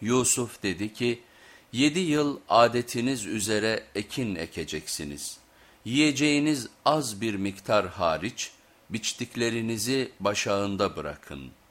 Yusuf dedi ki, yedi yıl adetiniz üzere ekin ekeceksiniz. Yiyeceğiniz az bir miktar hariç, biçtiklerinizi başağında bırakın.''